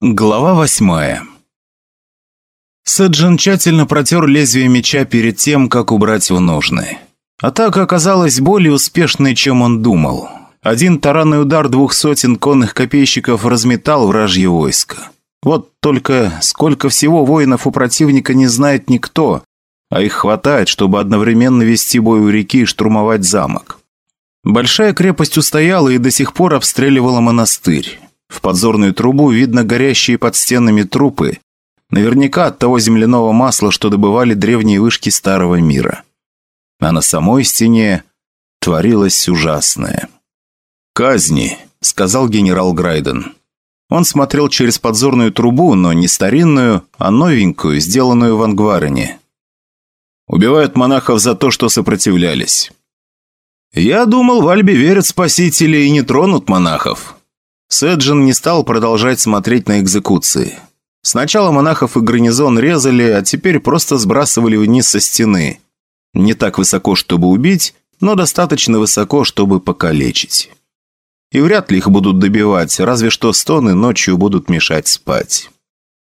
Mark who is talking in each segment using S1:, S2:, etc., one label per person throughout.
S1: Глава восьмая Сэджин тщательно протер лезвие меча перед тем, как убрать в ножны. Атака оказалась более успешной, чем он думал. Один таранный удар двух сотен конных копейщиков разметал вражье войско. Вот только сколько всего воинов у противника не знает никто, а их хватает, чтобы одновременно вести бой у реки и штурмовать замок. Большая крепость устояла и до сих пор обстреливала монастырь. В подзорную трубу видно горящие под стенами трупы, наверняка от того земляного масла, что добывали древние вышки старого мира. А на самой стене творилось ужасное. «Казни», — сказал генерал Грайден. Он смотрел через подзорную трубу, но не старинную, а новенькую, сделанную в Ангварене. Убивают монахов за то, что сопротивлялись. «Я думал, в Альбе верят спасители и не тронут монахов», Сэджин не стал продолжать смотреть на экзекуции. Сначала монахов и гарнизон резали, а теперь просто сбрасывали вниз со стены. Не так высоко, чтобы убить, но достаточно высоко, чтобы покалечить. И вряд ли их будут добивать, разве что стоны ночью будут мешать спать.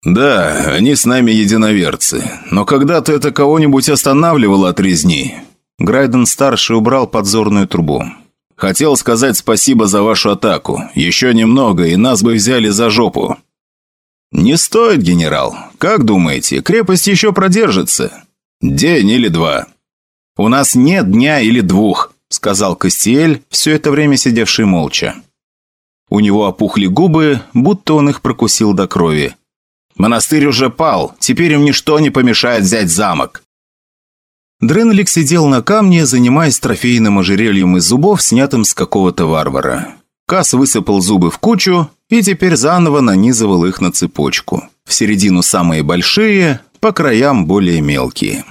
S1: «Да, они с нами единоверцы, но когда-то это кого-нибудь останавливало от резни». Грайден-старший убрал подзорную трубу. Хотел сказать спасибо за вашу атаку. Еще немного, и нас бы взяли за жопу». «Не стоит, генерал. Как думаете, крепость еще продержится?» «День или два». «У нас нет дня или двух», — сказал Кастиэль, все это время сидевший молча. У него опухли губы, будто он их прокусил до крови. «Монастырь уже пал, теперь им ничто не помешает взять замок. Дренлик сидел на камне, занимаясь трофейным ожерельем из зубов, снятым с какого-то варвара. Кас высыпал зубы в кучу и теперь заново нанизывал их на цепочку. В середину самые большие, по краям более мелкие.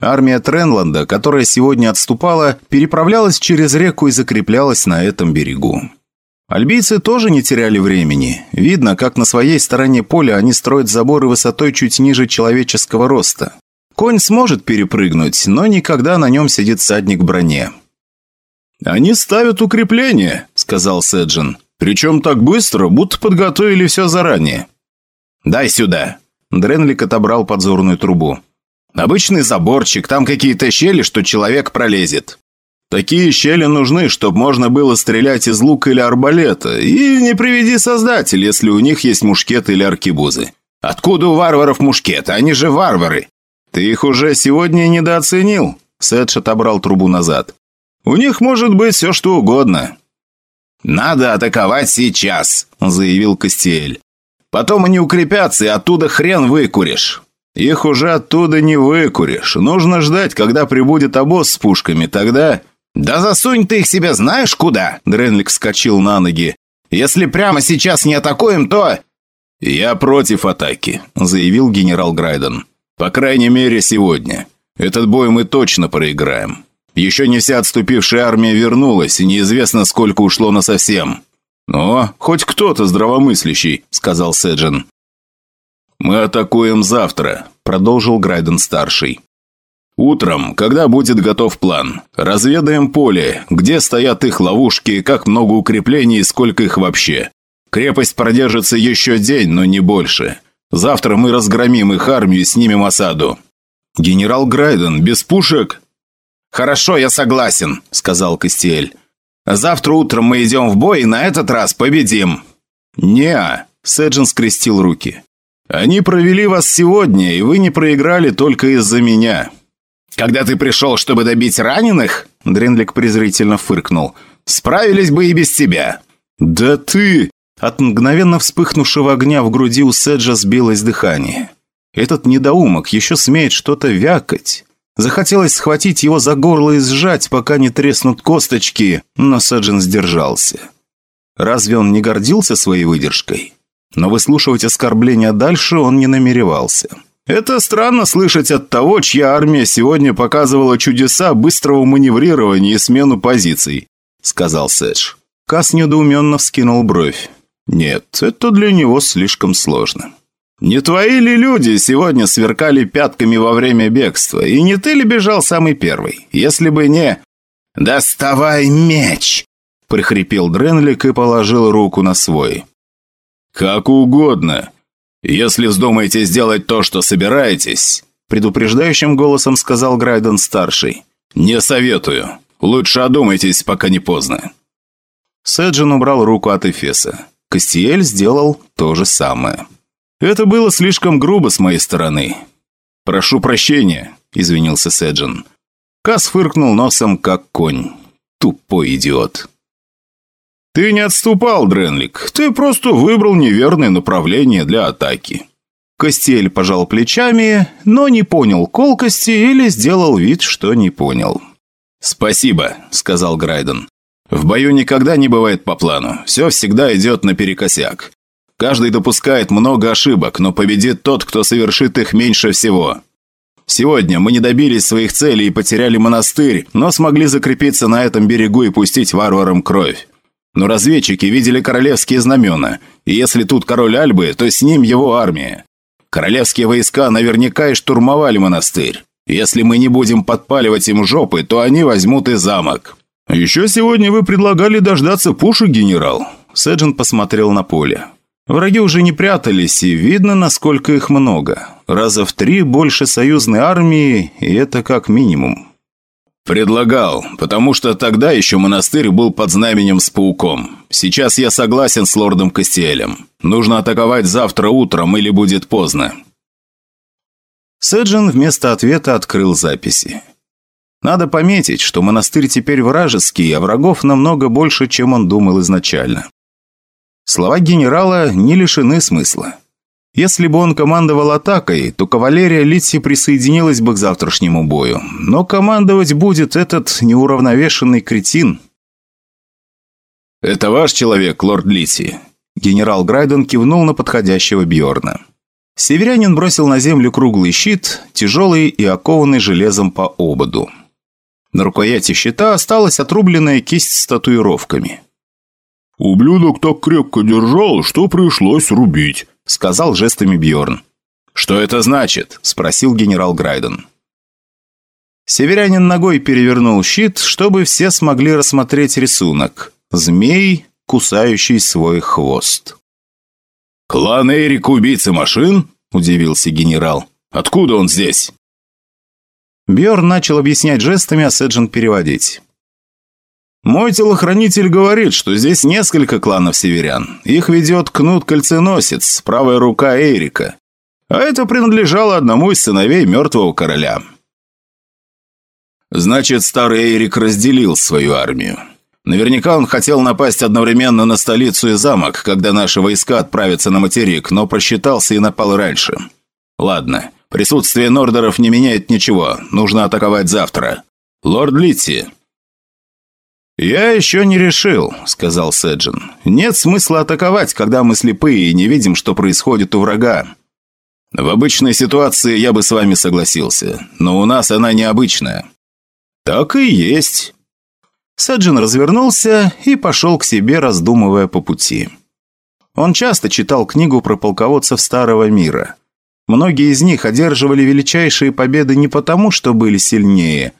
S1: Армия Тренланда, которая сегодня отступала, переправлялась через реку и закреплялась на этом берегу. Альбийцы тоже не теряли времени. Видно, как на своей стороне поля они строят заборы высотой чуть ниже человеческого роста. Конь сможет перепрыгнуть, но никогда на нем сидит садник в броне. «Они ставят укрепление», — сказал Сэджин. «Причем так быстро, будто подготовили все заранее». «Дай сюда». Дренлик отобрал подзорную трубу. «Обычный заборчик, там какие-то щели, что человек пролезет». «Такие щели нужны, чтобы можно было стрелять из лука или арбалета. И не приведи создатель, если у них есть мушкеты или аркебузы. Откуда у варваров мушкеты? Они же варвары. «Ты их уже сегодня недооценил?» Сэдж отобрал трубу назад. «У них может быть все что угодно». «Надо атаковать сейчас», — заявил Костель. «Потом они укрепятся, и оттуда хрен выкуришь». «Их уже оттуда не выкуришь. Нужно ждать, когда прибудет обоз с пушками. Тогда...» «Да засунь ты их себе знаешь куда?» Дренлик вскочил на ноги. «Если прямо сейчас не атакуем, то...» «Я против атаки», — заявил генерал Грайден. По крайней мере, сегодня. Этот бой мы точно проиграем. Еще не вся отступившая армия вернулась, и неизвестно, сколько ушло на совсем. «Но хоть кто-то здравомыслящий», — сказал Седжин. «Мы атакуем завтра», — продолжил Грайден-старший. «Утром, когда будет готов план, разведаем поле, где стоят их ловушки, как много укреплений и сколько их вообще. Крепость продержится еще день, но не больше. Завтра мы разгромим их армию и снимем осаду. Генерал Грайден, без пушек?» «Хорошо, я согласен», — сказал Костель. «Завтра утром мы идем в бой и на этот раз победим». «Не-а», Сэджин скрестил руки. «Они провели вас сегодня, и вы не проиграли только из-за меня». «Когда ты пришел, чтобы добить раненых?» Дренлик презрительно фыркнул. «Справились бы и без тебя». «Да ты...» От мгновенно вспыхнувшего огня в груди у Седжа сбилось дыхание. Этот недоумок еще смеет что-то вякать. Захотелось схватить его за горло и сжать, пока не треснут косточки, но Седжин сдержался. Разве он не гордился своей выдержкой? Но выслушивать оскорбления дальше он не намеревался. «Это странно слышать от того, чья армия сегодня показывала чудеса быстрого маневрирования и смену позиций», — сказал Седж. Кас недоуменно вскинул бровь. Нет, это для него слишком сложно. Не твои ли люди сегодня сверкали пятками во время бегства? И не ты ли бежал самый первый? Если бы не... «Доставай меч!» – прихрипел Дренлик и положил руку на свой. «Как угодно. Если вздумаете сделать то, что собираетесь», предупреждающим голосом сказал Грайден-старший. «Не советую. Лучше одумайтесь, пока не поздно». Сэджин убрал руку от Эфеса. Кастиэль сделал то же самое. «Это было слишком грубо с моей стороны. Прошу прощения», – извинился Сэджин. Кас фыркнул носом, как конь. Тупой идиот. «Ты не отступал, Дренлик. Ты просто выбрал неверное направление для атаки». Костель пожал плечами, но не понял колкости или сделал вид, что не понял. «Спасибо», — сказал Грайден. «В бою никогда не бывает по плану. Все всегда идет наперекосяк. Каждый допускает много ошибок, но победит тот, кто совершит их меньше всего. Сегодня мы не добились своих целей и потеряли монастырь, но смогли закрепиться на этом берегу и пустить варварам кровь. Но разведчики видели королевские знамена, и если тут король Альбы, то с ним его армия. Королевские войска наверняка и штурмовали монастырь. Если мы не будем подпаливать им жопы, то они возьмут и замок. Еще сегодня вы предлагали дождаться пушек, генерал. Сэджин посмотрел на поле. Враги уже не прятались, и видно, насколько их много. Раза в три больше союзной армии, и это как минимум. «Предлагал, потому что тогда еще монастырь был под знаменем с пауком. Сейчас я согласен с лордом Кастиэлем. Нужно атаковать завтра утром или будет поздно». Сэджин вместо ответа открыл записи. Надо пометить, что монастырь теперь вражеский, а врагов намного больше, чем он думал изначально. Слова генерала не лишены смысла. Если бы он командовал атакой, то кавалерия Литси присоединилась бы к завтрашнему бою. Но командовать будет этот неуравновешенный кретин. «Это ваш человек, лорд Литси?» Генерал Грайден кивнул на подходящего Бьорна. Северянин бросил на землю круглый щит, тяжелый и окованный железом по ободу. На рукояти щита осталась отрубленная кисть с татуировками.
S2: «Ублюдок так крепко держал, что пришлось рубить», сказал жестами Бьорн.
S1: «Что это значит?» – спросил генерал Грайден. Северянин ногой перевернул щит, чтобы все смогли рассмотреть рисунок. Змей, кусающий свой хвост.
S2: «Клан Эрик убийцы машин?» – удивился генерал. «Откуда он здесь?»
S1: Бьорн начал объяснять жестами, а Седжин переводить. Мой телохранитель говорит, что здесь несколько кланов северян. Их ведет Кнут-Кольценосец, правая рука Эрика. А это принадлежало одному из сыновей мертвого короля. Значит, старый Эрик разделил свою армию. Наверняка он хотел напасть одновременно на столицу и замок, когда наши войска отправятся на материк, но просчитался и напал раньше. Ладно, присутствие Нордеров не меняет ничего, нужно атаковать завтра. Лорд Литти, «Я еще не решил», — сказал Сэджин. «Нет смысла атаковать, когда мы слепые и не видим, что происходит у врага. В обычной ситуации я бы с вами согласился, но у нас она необычная». «Так и есть». Сэджин развернулся и пошел к себе, раздумывая по пути. Он часто читал книгу про полководцев Старого Мира. Многие из них одерживали величайшие победы не потому, что были сильнее,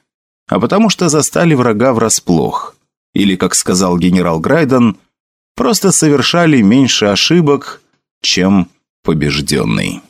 S1: а потому что застали врага врасплох или, как сказал генерал Грайден, просто совершали меньше ошибок, чем побежденный.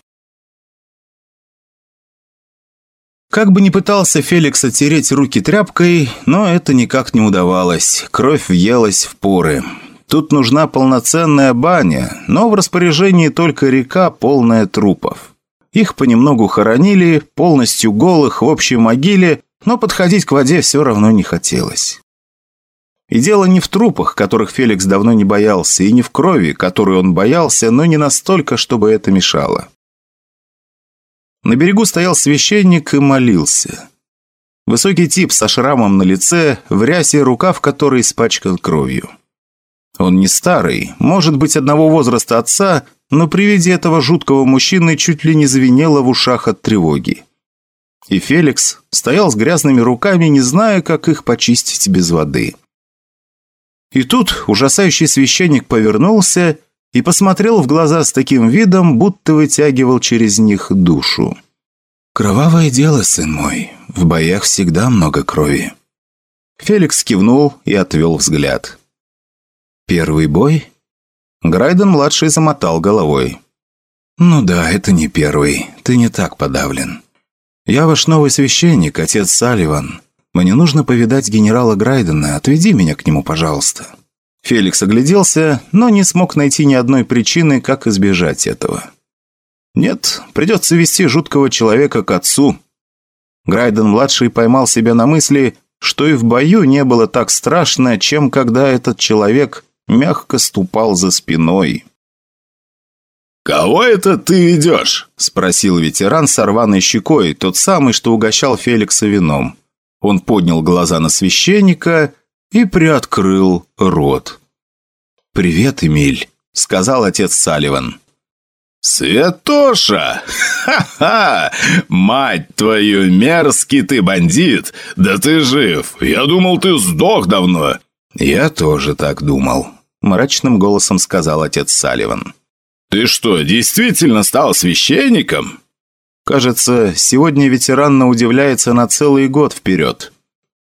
S1: Как бы ни пытался Феликс оттереть руки тряпкой, но это никак не удавалось. Кровь въелась в поры. Тут нужна полноценная баня, но в распоряжении только река, полная трупов. Их понемногу хоронили, полностью голых в общей могиле, но подходить к воде все равно не хотелось. И дело не в трупах, которых Феликс давно не боялся, и не в крови, которую он боялся, но не настолько, чтобы это мешало. На берегу стоял священник и молился. Высокий тип со шрамом на лице, в рясе рукав который испачкан кровью. Он не старый, может быть одного возраста отца, но при виде этого жуткого мужчины чуть ли не звенело в ушах от тревоги. И Феликс стоял с грязными руками, не зная, как их почистить без воды. И тут ужасающий священник повернулся и посмотрел в глаза с таким видом, будто вытягивал через них душу. «Кровавое дело, сын мой. В боях всегда много крови». Феликс кивнул и отвел взгляд. «Первый бой?» Грайден-младший замотал головой. «Ну да, это не первый. Ты не так подавлен. Я ваш новый священник, отец Салливан. Мне нужно повидать генерала Грайдена. Отведи меня к нему, пожалуйста». Феликс огляделся, но не смог найти ни одной причины, как избежать этого. «Нет, придется вести жуткого человека к отцу». Грайден-младший поймал себя на мысли, что и в бою не было так страшно, чем когда этот человек мягко ступал за спиной.
S2: «Кого это ты идешь?»
S1: – спросил ветеран с рваной щекой, тот самый, что угощал Феликса вином. Он поднял глаза на священника и приоткрыл рот. «Привет, Эмиль», — сказал отец Салливан.
S2: «Святоша! Ха-ха! Мать твою, мерзкий ты бандит! Да ты жив! Я думал, ты сдох давно!»
S1: «Я тоже так думал», — мрачным голосом сказал отец Салливан.
S2: «Ты что, действительно стал священником?»
S1: «Кажется, сегодня ветеран удивляется на целый год вперед».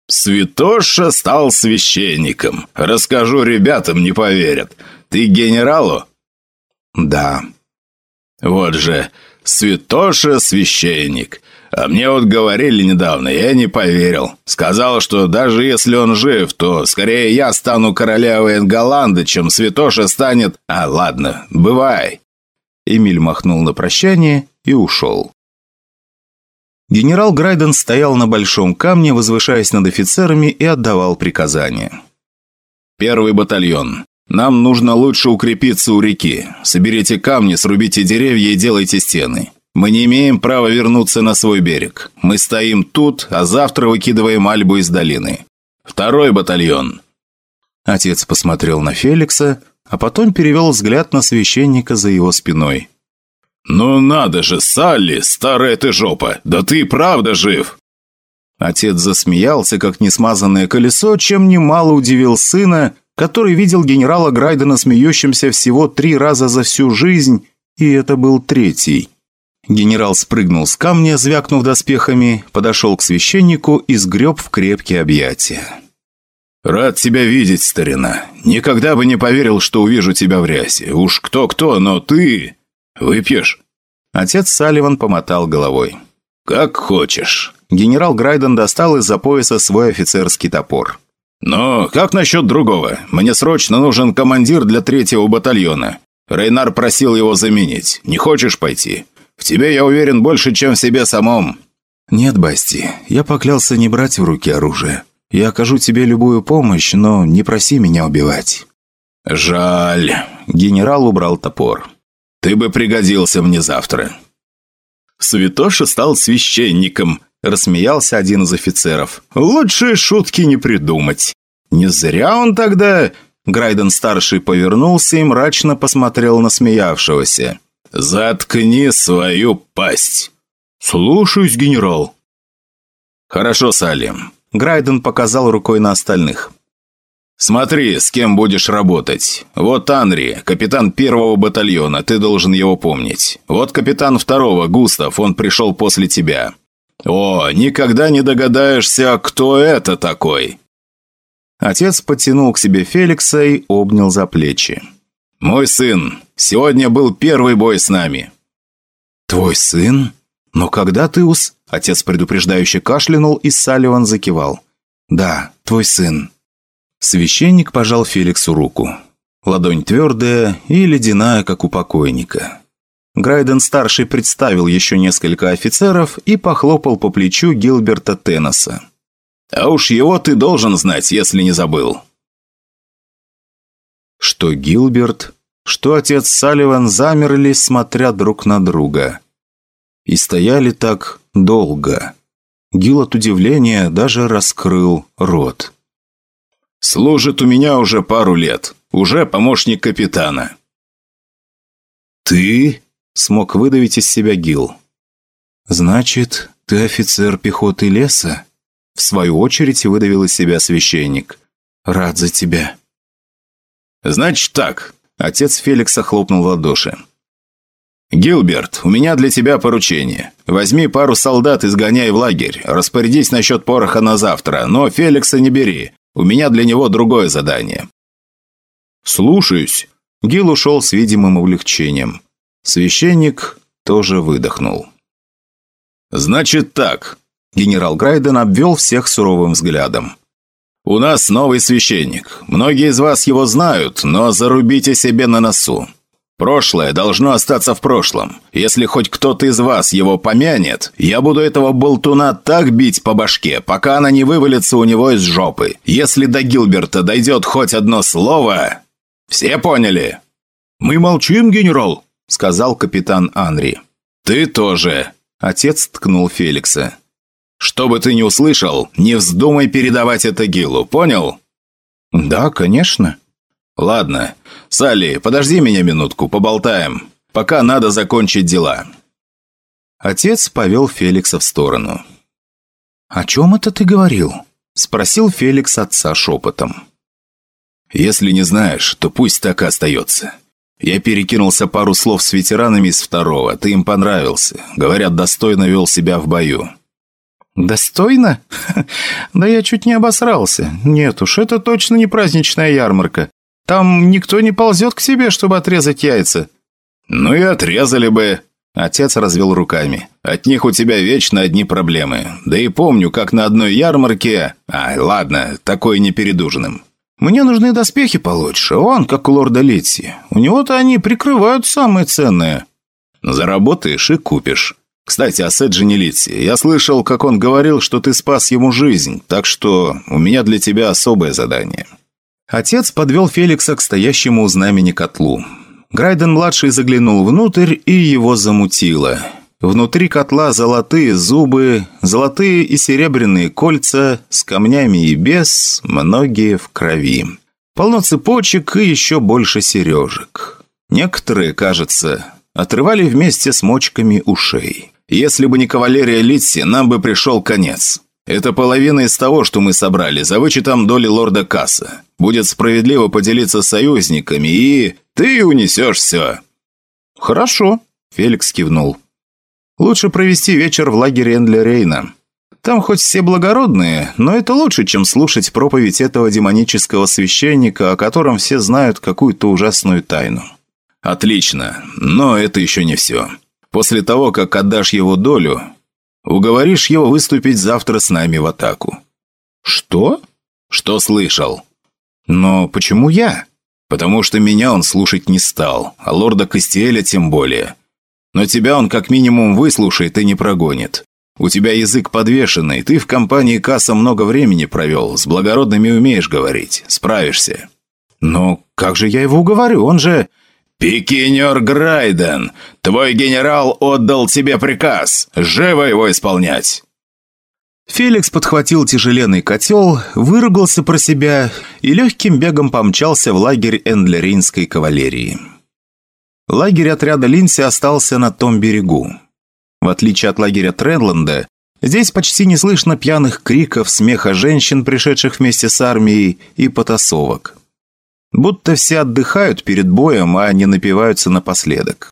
S2: «Святоша стал священником. Расскажу ребятам, не поверят. Ты генералу?»
S1: «Да».
S2: «Вот же, Святоша священник. А мне вот говорили недавно, я не поверил. Сказал, что даже если он жив, то скорее я стану королевой Энголанда, чем Святоша станет... А, ладно, бывай».
S1: Эмиль махнул на прощание и ушел. Генерал Грайден стоял на большом камне, возвышаясь над офицерами и отдавал приказания.
S2: «Первый батальон. Нам нужно лучше укрепиться у реки. Соберите камни, срубите деревья и делайте стены. Мы не имеем права вернуться на свой берег. Мы стоим тут, а завтра выкидываем Альбу из долины. Второй батальон».
S1: Отец посмотрел на Феликса, а потом перевел взгляд на священника за его спиной.
S2: «Ну надо же, Салли, старая ты жопа! Да ты правда жив!»
S1: Отец засмеялся, как несмазанное колесо, чем немало удивил сына, который видел генерала Грайдена смеющимся всего три раза за всю жизнь, и это был третий. Генерал спрыгнул с камня, звякнув доспехами, подошел к священнику и сгреб в крепкие объятия.
S2: «Рад тебя видеть, старина. Никогда бы не поверил, что увижу тебя в рясе. Уж кто-кто, но ты...» «Выпьешь?»
S1: Отец Салливан помотал головой.
S2: «Как хочешь».
S1: Генерал Грайден достал из-за пояса свой офицерский топор.
S2: «Но как насчет другого? Мне срочно нужен командир для третьего батальона. Рейнар просил его заменить. Не хочешь пойти? Тебе я уверен больше, чем в себе самом».
S1: «Нет, Басти, я поклялся не брать в руки оружие. Я окажу тебе любую помощь, но не проси меня убивать».
S2: «Жаль».
S1: Генерал убрал топор.
S2: Ты бы пригодился мне завтра».
S1: Святоша стал священником, рассмеялся один из офицеров. Лучшие шутки не придумать. Не зря он тогда... Грайден-старший повернулся и мрачно посмотрел на смеявшегося.
S2: «Заткни свою пасть!»
S1: «Слушаюсь, генерал!»
S2: «Хорошо, Салим».
S1: Грайден показал рукой на остальных.
S2: «Смотри, с кем будешь работать. Вот Анри, капитан первого батальона, ты должен его помнить. Вот капитан второго, Густав, он пришел после тебя. О, никогда не догадаешься, кто это такой!»
S1: Отец подтянул к себе Феликса и обнял за плечи.
S2: «Мой сын, сегодня был первый бой с нами».
S1: «Твой сын? Но когда ты ус...» Отец предупреждающе кашлянул, и Салливан закивал. «Да, твой сын». Священник пожал Феликсу руку. Ладонь твердая и ледяная, как у покойника. Грайден-старший представил еще несколько офицеров и похлопал по плечу Гилберта Теннеса.
S2: «А уж его ты должен знать, если не забыл».
S1: Что Гилберт, что отец Салливан замерли, смотря друг на друга. И стояли так долго. Гил от удивления даже раскрыл рот.
S2: Служит у меня уже пару лет. Уже помощник капитана».
S1: «Ты?» – смог выдавить из себя Гил. «Значит, ты офицер пехоты леса?» В свою очередь выдавил из себя священник. «Рад за тебя».
S2: «Значит так», – отец Феликса хлопнул в ладоши. «Гилберт, у меня для тебя поручение. Возьми пару солдат и сгоняй в лагерь. Распорядись насчет пороха на завтра, но Феликса не бери. У меня для него другое задание».
S1: «Слушаюсь». Гил ушел с видимым облегчением. Священник тоже выдохнул.
S2: «Значит так», – генерал Грайден обвел всех суровым взглядом. «У нас новый священник. Многие из вас его знают, но зарубите себе на носу. Прошлое должно остаться в прошлом. Если хоть кто-то из вас его помянет, я буду этого болтуна так бить по башке, пока она не вывалится у него из жопы. Если до Гилберта дойдет хоть одно слово... Все поняли?»
S1: «Мы молчим, генерал», — сказал капитан Анри.
S2: «Ты тоже», — отец ткнул Феликса. «Что бы ты ни услышал, не вздумай передавать это Гилу, понял?»
S1: «Да, конечно».
S2: «Ладно. Салли, подожди меня минутку, поболтаем. Пока надо закончить дела».
S1: Отец повел Феликса в сторону. «О чем это ты говорил?» – спросил Феликс отца шепотом.
S2: «Если не знаешь, то пусть так и остается. Я перекинулся пару слов с ветеранами из второго, ты им понравился. Говорят, достойно вел себя в бою.
S1: «Достойно? Да я чуть не обосрался. Нет уж, это точно не праздничная ярмарка. Там никто не ползет к себе, чтобы отрезать яйца».
S2: «Ну и отрезали бы». Отец развел руками. «От них у тебя вечно одни проблемы. Да и помню, как на одной ярмарке... А, ладно, такое не перед ужином.
S1: Мне нужны доспехи получше, он, как у лорда Литси. У него-то они прикрывают самые ценные».
S2: «Заработаешь и купишь». «Кстати, о Литси. Я слышал, как он говорил, что ты спас ему жизнь, так что у меня для тебя особое задание».
S1: Отец подвел Феликса к стоящему у знамени котлу. Грайден-младший заглянул внутрь, и его замутило. Внутри котла золотые зубы, золотые и серебряные кольца, с камнями и без, многие в крови. Полно цепочек и еще больше сережек. Некоторые, кажется, отрывали вместе с мочками ушей.
S2: Если бы не кавалерия Литси, нам бы пришел конец. Это половина из того, что мы собрали, за вычетом доли лорда Касса. Будет справедливо поделиться с союзниками, и ты унесешь все».
S1: «Хорошо», — Феликс кивнул. «Лучше провести вечер в лагере Эндля Рейна. Там хоть все благородные, но это лучше, чем слушать проповедь этого демонического священника, о котором все знают какую-то ужасную тайну».
S2: «Отлично, но это еще не все». После того, как отдашь его долю, уговоришь его выступить завтра с нами в атаку».
S1: «Что?»
S2: «Что слышал?»
S1: «Но почему я?»
S2: «Потому что меня он слушать не стал, а лорда Кастиэля тем более. Но тебя он как минимум выслушает и не прогонит. У тебя язык подвешенный, ты в компании Касса много времени провел, с благородными умеешь говорить, справишься».
S1: «Но как же я его уговорю? Он же...»
S2: «Пикинер Грайден, твой генерал отдал тебе приказ. Живо его исполнять!»
S1: Феликс подхватил тяжеленный котел, выругался про себя и легким бегом помчался в лагерь эндлеринской кавалерии. Лагерь отряда Линси остался на том берегу. В отличие от лагеря Тренленда, здесь почти не слышно пьяных криков, смеха женщин, пришедших вместе с армией, и потасовок. Будто все отдыхают перед боем, а не напиваются напоследок.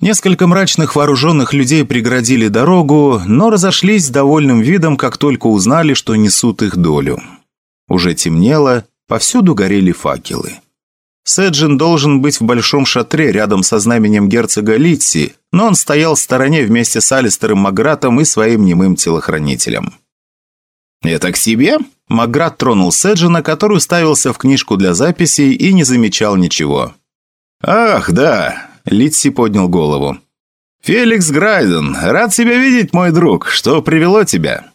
S1: Несколько мрачных вооруженных людей преградили дорогу, но разошлись с довольным видом, как только узнали, что несут их долю. Уже темнело, повсюду горели факелы. Седжин должен быть в большом шатре рядом со знаменем герцога Литси, но он стоял в стороне вместе с Алистером Магратом и своим немым телохранителем.
S2: «Это к себе?»
S1: Маград тронул Седжина, который ставился в книжку для записей и не замечал ничего.
S2: «Ах, да!» – Литси поднял голову. «Феликс Грайден, рад тебя видеть, мой друг. Что привело тебя?»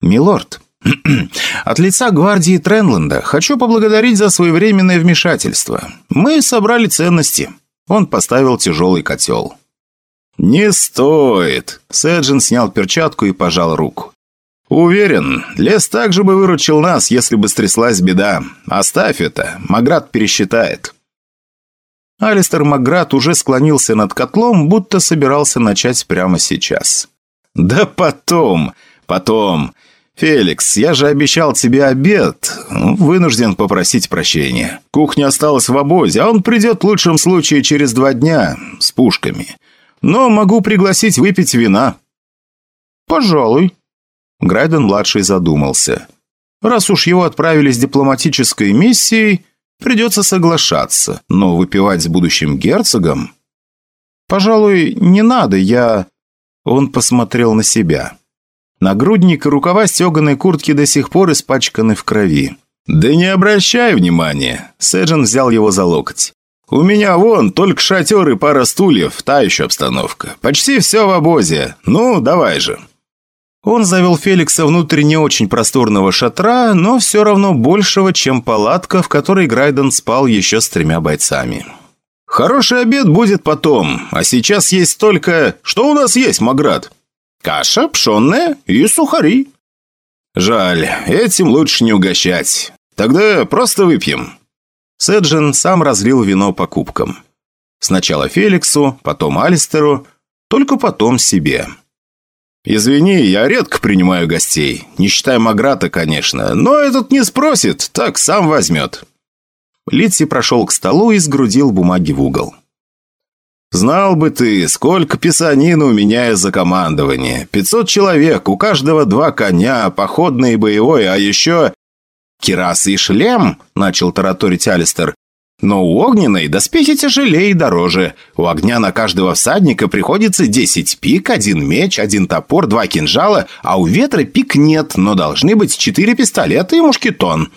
S1: «Милорд, от лица гвардии Тренленда хочу поблагодарить за своевременное вмешательство. Мы собрали ценности». Он поставил тяжелый котел.
S2: «Не стоит!» Седжин снял перчатку и пожал руку. «Уверен, лес также бы выручил нас, если бы стряслась беда. Оставь это, Маград пересчитает».
S1: Алистер Маград уже склонился над котлом, будто собирался начать прямо сейчас.
S2: «Да потом, потом. Феликс, я же обещал тебе обед. Вынужден попросить прощения. Кухня осталась в обозе, а он придет в лучшем случае через два дня, с пушками. Но могу пригласить выпить вина».
S1: «Пожалуй», Грайден-младший задумался. Раз уж его отправили с дипломатической миссией, Придется соглашаться, но выпивать с будущим герцогом... Пожалуй, не надо, я... Он посмотрел на себя. Нагрудник и рукава стеганой куртки до сих пор испачканы в крови. «Да не обращай внимания!» Сэджин взял его за локоть. «У меня вон только шатер и пара стульев, та еще обстановка. Почти все в обозе. Ну, давай же!» Он завел Феликса внутрь не очень просторного шатра, но все равно большего, чем палатка, в которой Грайден спал еще с тремя бойцами. «Хороший обед будет потом, а сейчас есть только... Что у нас есть, Маград?» «Каша, пшенная и сухари». «Жаль, этим лучше не угощать. Тогда просто выпьем». Сэджин сам разлил вино по кубкам. Сначала Феликсу, потом Алистеру, только потом себе. «Извини, я редко принимаю гостей. Не считая Маграта, конечно. Но этот не спросит, так сам возьмет». Литси прошел к столу и сгрудил бумаги в угол. «Знал бы ты, сколько писанина у меня из-за командования. Пятьсот человек, у каждого два коня, походный и боевой, а еще...» «Кирасы и шлем?» – начал тараторить Алистер. Но у огненной доспехи тяжелее и дороже. У огня на каждого всадника приходится 10 пик, один меч, один топор, два кинжала, а у ветра пик нет, но должны быть 4 пистолета и мушкетон.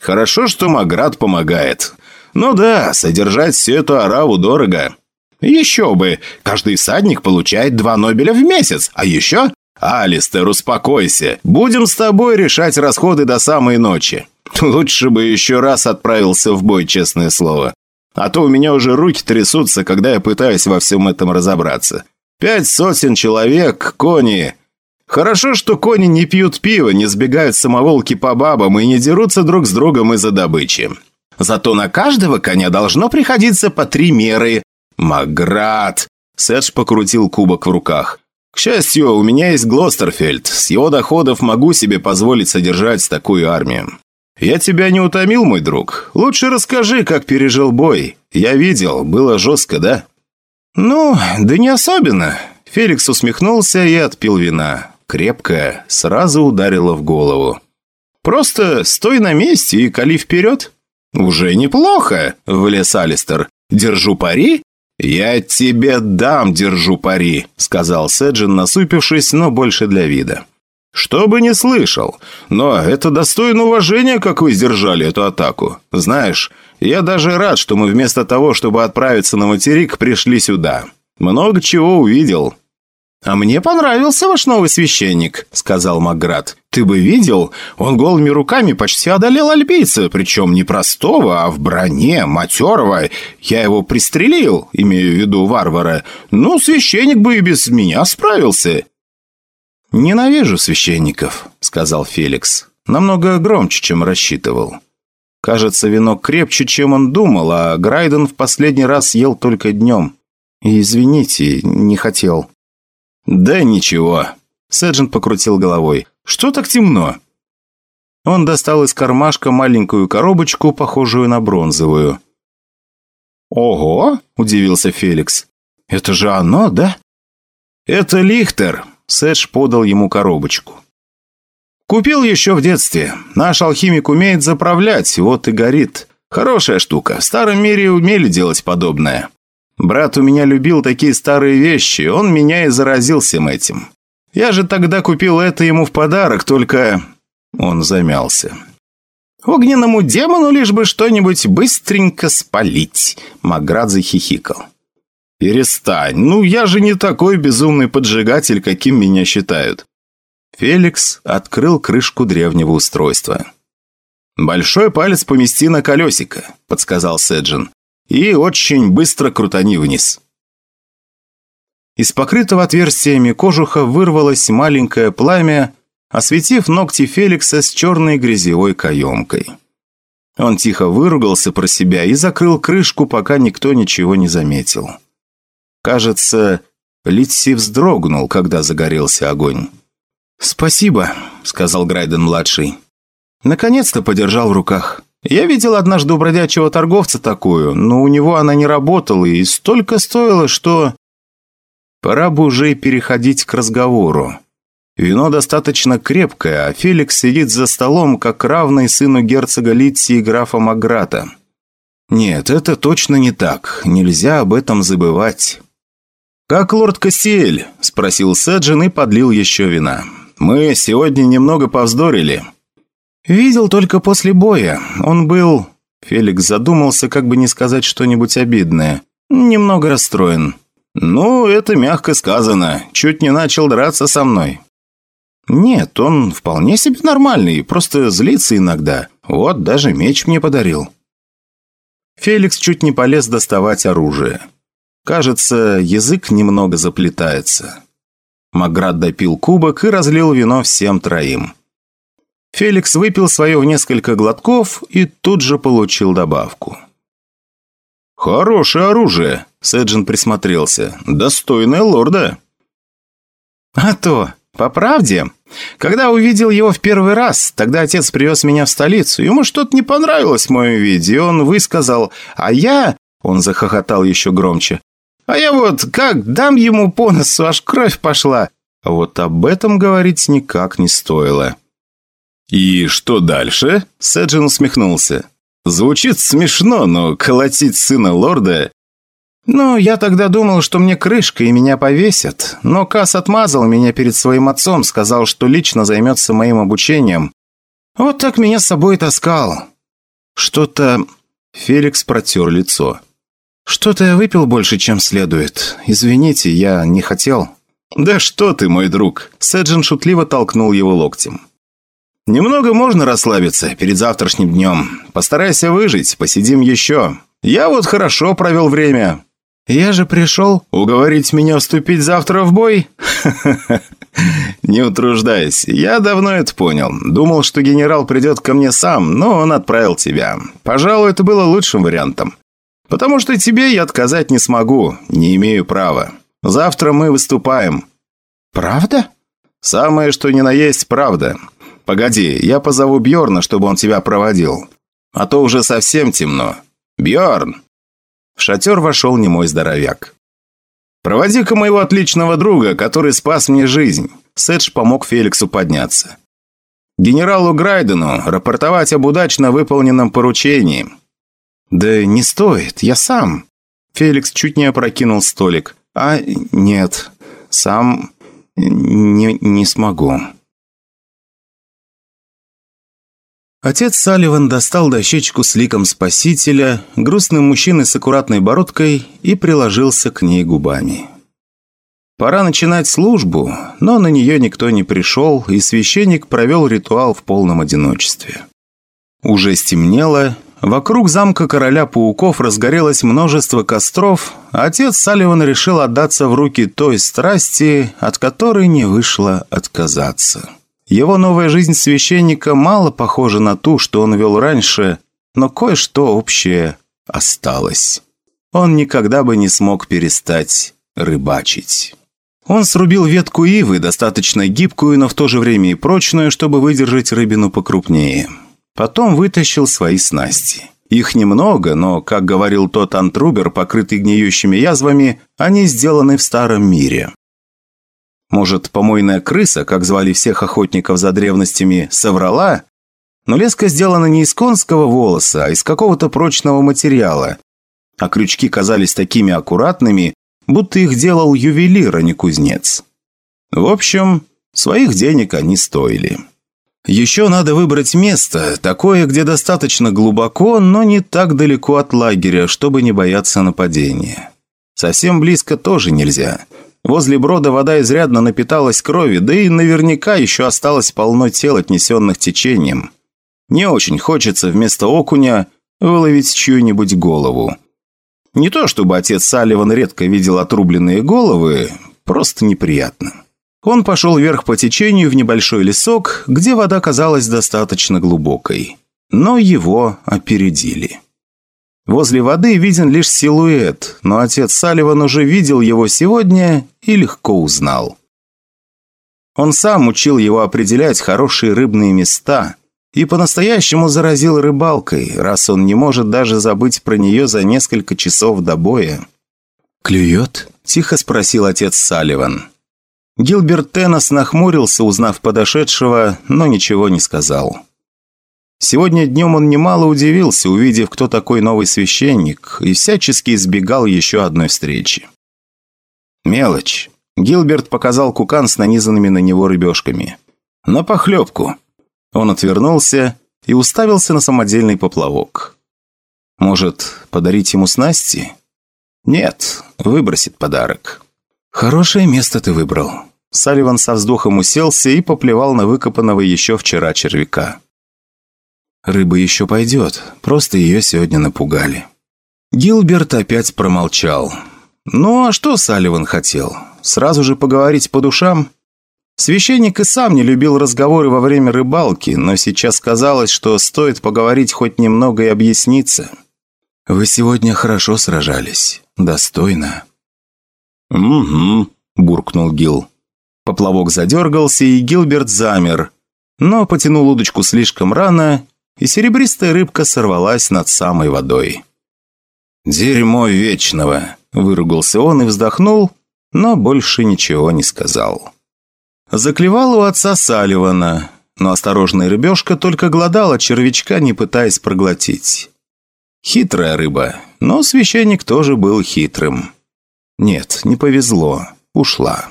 S1: Хорошо, что Маград помогает. Ну да, содержать всю эту ораву дорого. Еще бы, каждый всадник получает два Нобеля в месяц, а еще... «Алистер, успокойся. Будем с тобой решать расходы до самой ночи. Лучше бы еще раз отправился в бой, честное слово. А то у меня уже руки трясутся, когда я пытаюсь во всем этом разобраться. Пять сотен человек, кони. Хорошо, что кони не пьют пиво, не сбегают самоволки по бабам и не дерутся друг с другом из-за добычи. Зато на каждого коня должно приходиться по три меры. Маград! Сэдж покрутил кубок в руках. К счастью, у меня есть Глостерфельд. С его доходов могу себе позволить содержать такую армию. «Я тебя не утомил, мой друг? Лучше расскажи, как пережил бой. Я видел, было жестко, да?» «Ну, да не особенно». Феликс усмехнулся и отпил вина. Крепкое, сразу ударило в голову. «Просто стой на месте и кали вперед». «Уже неплохо», — влез Алистер. «Держу пари?» «Я тебе дам, держу пари», — сказал Седжин, насупившись, но больше для вида. «Что бы не слышал. Но это достойно уважения, как вы сдержали эту атаку. Знаешь, я даже рад, что мы вместо того, чтобы отправиться на материк, пришли сюда. Много чего увидел». «А мне понравился ваш новый священник», — сказал Макград. «Ты бы видел, он голыми руками почти одолел альбийца, причем не простого, а в броне, матерого. Я его пристрелил, имею в виду варвара. Ну, священник бы и без меня справился». «Ненавижу священников», — сказал Феликс. «Намного громче, чем рассчитывал. Кажется, вино крепче, чем он думал, а Грайден в последний раз ел только днем. Извините, не хотел». «Да ничего», — Сэджин покрутил головой. «Что так темно?» Он достал из кармашка маленькую коробочку, похожую на бронзовую. «Ого!» – удивился Феликс. «Это же оно, да?» «Это Лихтер», Сэдж подал ему коробочку. «Купил еще в детстве. Наш алхимик умеет заправлять, вот и горит. Хорошая штука. В старом мире умели делать подобное. Брат у меня любил такие старые вещи, он меня и заразил всем этим. Я же тогда купил это ему в подарок, только...» Он замялся. «Огненному демону лишь бы что-нибудь быстренько спалить», — Маград захихикал. «Перестань, ну я же не такой безумный поджигатель, каким меня считают». Феликс открыл крышку древнего устройства. «Большой палец помести на колесико», — подсказал Седжин. «И очень быстро крутани вниз». Из покрытого отверстиями кожуха вырвалось маленькое пламя, осветив ногти Феликса с черной грязевой каемкой. Он тихо выругался про себя и закрыл крышку, пока никто ничего не заметил. Кажется, Литси вздрогнул, когда загорелся огонь. «Спасибо», — сказал Грайден-младший. Наконец-то подержал в руках. Я видел однажды у бродячего торговца такую, но у него она не работала и столько стоила, что... Пора бы уже переходить к разговору. Вино достаточно крепкое, а Феликс сидит за столом, как равный сыну герцога Литси и графа Маграта. Нет, это точно не так. Нельзя об этом забывать. «Как лорд Кассиэль?» – спросил Сэджин и подлил еще вина. «Мы сегодня немного повздорили». «Видел только после боя. Он был...» Феликс задумался, как бы не сказать что-нибудь обидное. «Немного расстроен». «Ну, это мягко сказано. Чуть не начал драться со мной». «Нет, он вполне себе нормальный, просто злится иногда. Вот, даже меч мне подарил». Феликс чуть не полез доставать оружие. Кажется, язык немного заплетается. Маград допил кубок и разлил вино всем троим. Феликс выпил свое в несколько глотков и тут же получил добавку. «Хорошее оружие», — Сэджин присмотрелся. «Достойное лорда». «А то, по правде, когда увидел его в первый раз, тогда отец привез меня в столицу. Ему что-то не понравилось в моем виде, и он высказал, а я...» Он захохотал еще громче. «А я вот как дам ему по носу, аж кровь пошла». Вот об этом говорить никак не стоило.
S2: «И что дальше?» Сэджин усмехнулся. «Звучит смешно, но колотить сына лорда
S1: «Ну, я тогда думал, что мне крышка и меня повесят, но Кас отмазал меня перед своим отцом, сказал, что лично займется моим обучением. Вот так меня с собой таскал. Что-то...» Феликс протер лицо. «Что-то я выпил больше, чем следует. Извините, я не хотел».
S2: «Да что ты, мой друг!» Сэджин шутливо толкнул его локтем.
S1: «Немного можно расслабиться перед завтрашним днем. Постарайся выжить, посидим еще. Я вот хорошо провел время. «Я же пришел уговорить меня вступить завтра в бой?»
S2: «Не утруждайся, я давно это понял. Думал, что генерал придет ко мне сам, но он отправил тебя. Пожалуй, это было лучшим вариантом. Потому что тебе я отказать не смогу, не имею права. Завтра мы выступаем».
S1: «Правда?»
S2: «Самое, что ни на есть, правда. Погоди, я позову Бьорна, чтобы он тебя проводил. А то уже совсем темно. Бьорн!» В шатер вошел немой здоровяк. «Проводи-ка моего отличного друга, который спас мне жизнь». Сэдж помог Феликсу подняться. «Генералу Грайдену рапортовать об удачно выполненном поручении».
S1: «Да не стоит, я сам». Феликс чуть не опрокинул столик. «А нет, сам не, не смогу». Отец Салливан достал дощечку с ликом Спасителя, грустным мужчиной с аккуратной бородкой и приложился к ней губами. Пора начинать службу, но на нее никто не пришел, и священник провел ритуал в полном одиночестве. Уже стемнело, вокруг замка короля пауков разгорелось множество костров, отец Салливан решил отдаться в руки той страсти, от которой не вышло отказаться. Его новая жизнь священника мало похожа на ту, что он вел раньше, но кое-что общее осталось. Он никогда бы не смог перестать рыбачить. Он срубил ветку ивы, достаточно гибкую, но в то же время и прочную, чтобы выдержать рыбину покрупнее. Потом вытащил свои снасти. Их немного, но, как говорил тот антрубер, покрытый гниющими язвами, они сделаны в старом мире. Может, помойная крыса, как звали всех охотников за древностями, соврала? Но леска сделана не из конского волоса, а из какого-то прочного материала. А крючки казались такими аккуратными, будто их делал ювелир, а не кузнец. В общем, своих денег они стоили. Еще надо выбрать место, такое, где достаточно глубоко, но не так далеко от лагеря, чтобы не бояться нападения. Совсем близко тоже нельзя – Возле брода вода изрядно напиталась крови, да и наверняка еще осталось полно тел, отнесенных течением. Не очень хочется вместо окуня выловить чью-нибудь голову. Не то чтобы отец Салливан редко видел отрубленные головы, просто неприятно. Он пошел вверх по течению в небольшой лесок, где вода казалась достаточно глубокой. Но его опередили. Возле воды виден лишь силуэт, но отец Салливан уже видел его сегодня и легко узнал. Он сам учил его определять хорошие рыбные места и по-настоящему заразил рыбалкой, раз он не может даже забыть про нее за несколько часов до боя. «Клюет?» – тихо спросил отец Салливан. Гилберт Теннес нахмурился, узнав подошедшего, но ничего не сказал. Сегодня днем он немало удивился, увидев, кто такой новый священник, и всячески избегал еще одной встречи. Мелочь. Гилберт показал кукан с нанизанными на него рыбешками. «На похлебку». Он отвернулся и уставился на самодельный поплавок. «Может, подарить ему снасти?» «Нет, выбросит подарок». «Хорошее место ты выбрал». Салливан со вздохом уселся и поплевал на выкопанного еще вчера червяка. Рыба еще пойдет, просто ее сегодня напугали. Гилберт опять промолчал. Ну а что Салливан хотел? Сразу же поговорить по душам? Священник и сам не любил разговоры во время рыбалки, но сейчас казалось, что стоит поговорить хоть немного и объясниться. «Вы сегодня хорошо сражались. Достойно». «Угу», – буркнул Гил. Поплавок задергался, и Гилберт замер, но потянул удочку слишком рано, и серебристая рыбка сорвалась над самой водой. «Дерьмо вечного!» – выругался он и вздохнул, но больше ничего не сказал. Заклевал у отца Салливана, но осторожная рыбешка только глодала червячка, не пытаясь проглотить. Хитрая рыба, но священник тоже был хитрым. Нет, не повезло, ушла.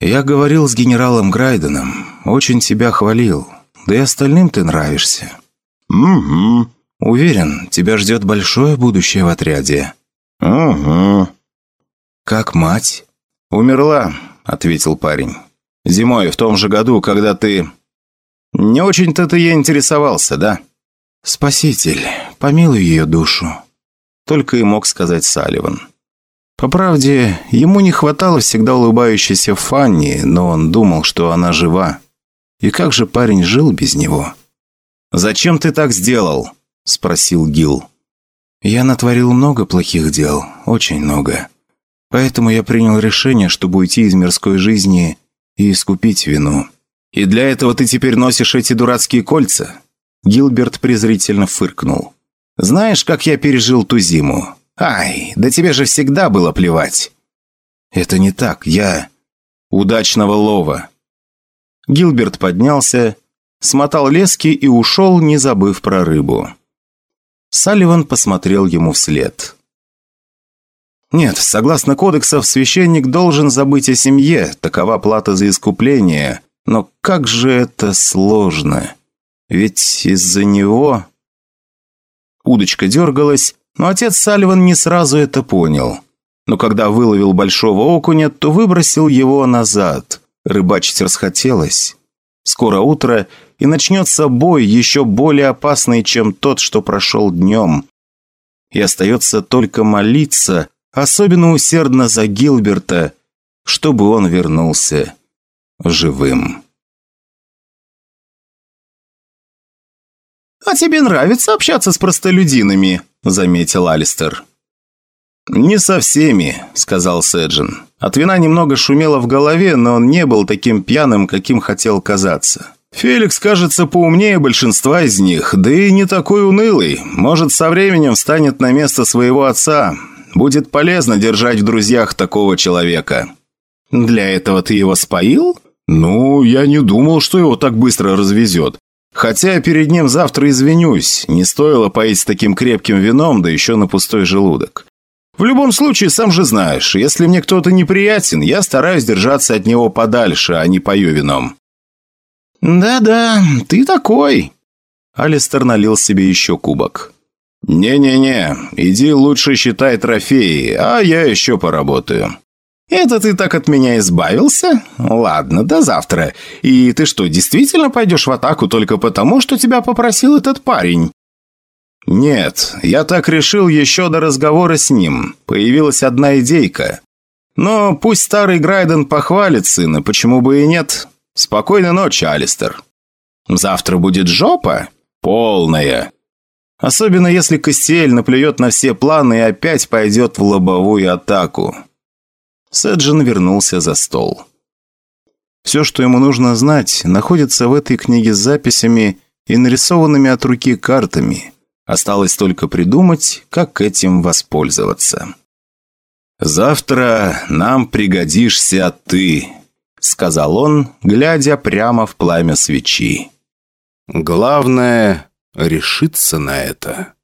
S1: Я говорил с генералом Грайденом, очень тебя хвалил, да и остальным ты нравишься. «Угу. Уверен, тебя ждет большое будущее в отряде». «Угу». «Как мать?» «Умерла», — ответил парень. «Зимой, в том же году, когда ты...» «Не очень-то ты ей интересовался, да?» «Спаситель, помилуй ее душу», — только и мог сказать Салливан. По правде, ему не хватало всегда улыбающейся Фанни, но он думал, что она жива. И как же парень жил без него?» «Зачем ты так сделал?» – спросил Гил. «Я натворил много плохих дел, очень много. Поэтому я принял решение, чтобы уйти из мирской жизни и искупить вину». «И для этого ты теперь носишь эти дурацкие кольца?» Гилберт презрительно фыркнул. «Знаешь, как я пережил ту зиму? Ай, да тебе же всегда было плевать!» «Это не так, я...» «Удачного лова!» Гилберт поднялся смотал лески и ушел, не забыв про рыбу. Салливан посмотрел ему вслед. Нет, согласно кодексов, священник должен забыть о семье, такова плата за искупление. Но как же это сложно. Ведь из-за него... Удочка дергалась, но отец Салливан не сразу это понял. Но когда выловил большого окуня, то выбросил его назад. Рыбачить расхотелось. Скоро утро, и начнется бой, еще более опасный, чем тот, что прошел днем. И остается только молиться, особенно усердно за Гилберта, чтобы он вернулся живым. «А тебе нравится общаться с простолюдинами?» – заметил Алистер. «Не со всеми», – сказал Сэджин. От вина немного шумело в голове, но он не был таким пьяным, каким хотел казаться. Феликс кажется поумнее большинства из них, да и не такой унылый. Может, со временем встанет на место своего отца. Будет полезно держать в друзьях такого человека. Для этого ты его споил? Ну, я не думал, что его так быстро развезет. Хотя перед ним завтра извинюсь. Не стоило поить таким крепким вином, да еще на пустой желудок. В любом случае, сам же знаешь, если мне кто-то неприятен, я стараюсь держаться от него подальше, а не пою вином. «Да-да, ты такой!» Алистер налил себе еще кубок. «Не-не-не, иди лучше считай трофеи, а я еще поработаю». «Это ты так от меня избавился? Ладно, до завтра. И ты что, действительно пойдешь в атаку только потому, что тебя попросил этот парень?» «Нет, я так решил еще до разговора с ним. Появилась одна идейка. Но пусть старый Грайден похвалит сына, почему бы и нет. Спокойной ночи, Алистер. Завтра будет жопа? Полная. Особенно если Костель наплюет на все планы и опять пойдет в лобовую атаку». Сэджин вернулся за стол. Все, что ему нужно знать, находится в этой книге с записями и нарисованными от руки картами – Осталось только придумать, как этим воспользоваться. «Завтра нам пригодишься ты», — сказал он, глядя прямо в пламя свечи. «Главное решится на это.